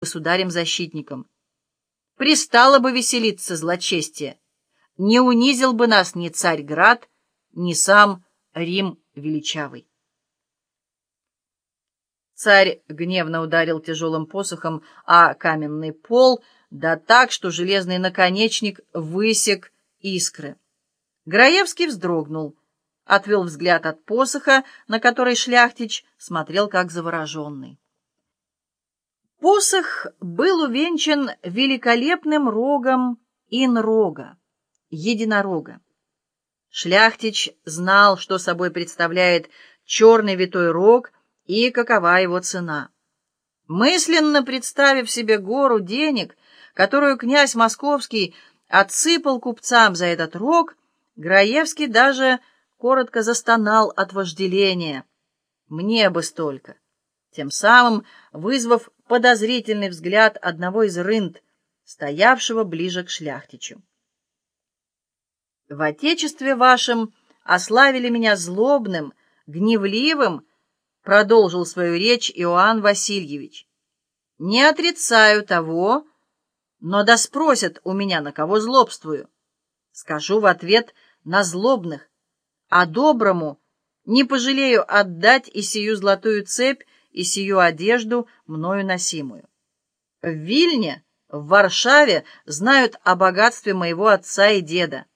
государем-защитником. Пристало бы веселиться злочестие. Не унизил бы нас ни Царьград, ни сам Рим величавый. Царь гневно ударил тяжелым посохом о каменный пол, да так, что железный наконечник высек искры. Граевский вздрогнул, отвел взгляд от посоха, на который шляхтич смотрел как завороженный. Посох был увенчан великолепным рогом инрога, единорога. Шляхтич знал, что собой представляет черный витой рог и какова его цена. Мысленно представив себе гору денег, которую князь Московский отсыпал купцам за этот рог, Граевский даже коротко застонал от вожделения. Мне бы столько. Тем самым вызвав подозрительный взгляд одного из рынд, стоявшего ближе к шляхтичу. В отечестве вашем ославили меня злобным, гневливым, продолжил свою речь Иоанн Васильевич. Не отрицаю того, но да спросят у меня, на кого злобствую. Скажу в ответ на злобных, а доброму не пожалею отдать и сию золотую цепь, и сию одежду, мною носимую. В Вильне, в Варшаве знают о богатстве моего отца и деда,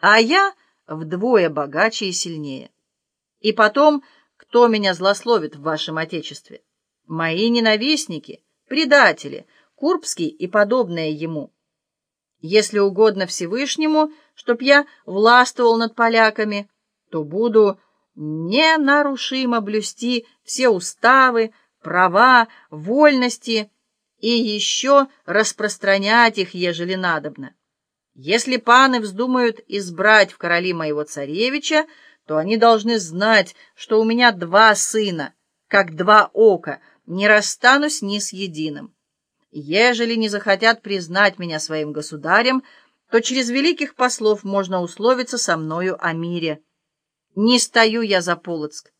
а я вдвое богаче и сильнее. И потом, кто меня злословит в вашем отечестве? Мои ненавистники, предатели, Курбский и подобные ему. Если угодно Всевышнему, чтоб я властвовал над поляками, то буду ненарушимо блюсти все уставы, права, вольности и еще распространять их, ежели надобно. Если паны вздумают избрать в короли моего царевича, то они должны знать, что у меня два сына, как два ока, не расстанусь ни с единым. Ежели не захотят признать меня своим государем, то через великих послов можно условиться со мною о мире. Не стою я за Полоцк.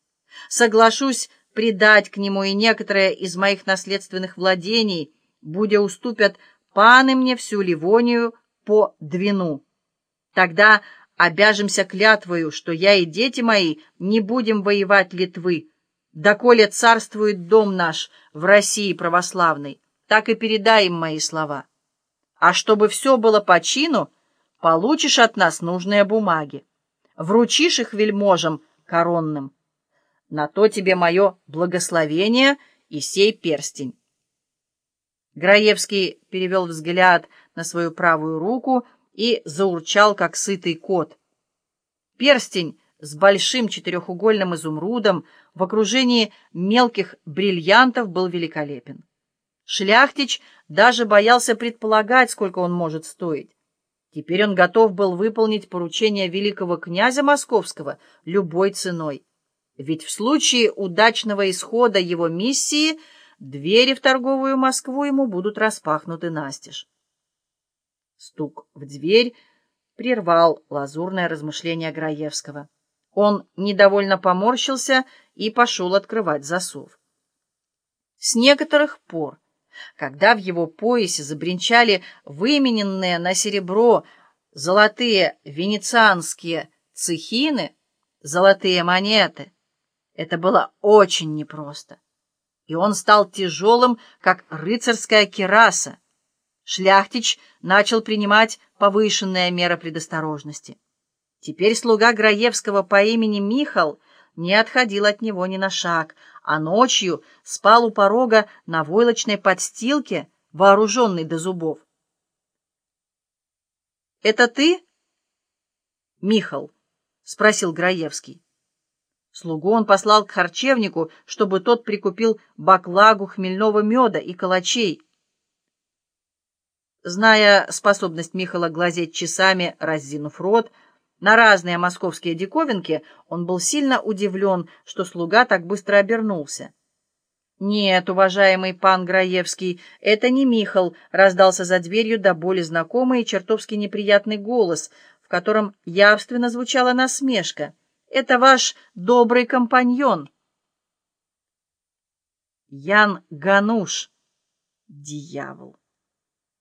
Соглашусь предать к нему и некоторые из моих наследственных владений, будя уступят паны мне всю Ливонию по Двину. Тогда обяжемся клятвою, что я и дети мои не будем воевать Литвы, доколе царствует дом наш в России православной, так и передай мои слова. А чтобы все было по чину, получишь от нас нужные бумаги вручишь их вельможам коронным. На то тебе мое благословение и сей перстень. Граевский перевел взгляд на свою правую руку и заурчал, как сытый кот. Перстень с большим четырехугольным изумрудом в окружении мелких бриллиантов был великолепен. Шляхтич даже боялся предполагать, сколько он может стоить. Теперь он готов был выполнить поручение великого князя Московского любой ценой. Ведь в случае удачного исхода его миссии двери в торговую Москву ему будут распахнуты настежь. Стук в дверь прервал лазурное размышление Граевского. Он недовольно поморщился и пошел открывать засов. С некоторых пор когда в его поясе забринчали вымененные на серебро золотые венецианские цехины, золотые монеты. Это было очень непросто. И он стал тяжелым, как рыцарская кераса. Шляхтич начал принимать повышенные меры предосторожности. Теперь слуга Граевского по имени Михал не отходил от него ни на шаг, а ночью спал у порога на войлочной подстилке, вооруженный до зубов. «Это ты?» «Михал», — спросил Граевский. Слугу он послал к харчевнику, чтобы тот прикупил баклагу хмельного меда и калачей. Зная способность Михала глазеть часами, раззинув рот, на разные московские диковинки, он был сильно удивлен, что слуга так быстро обернулся. «Нет, уважаемый пан Граевский, это не Михал», — раздался за дверью до боли знакомый и чертовски неприятный голос, в котором явственно звучала насмешка. «Это ваш добрый компаньон». Ян Гануш. Дьявол!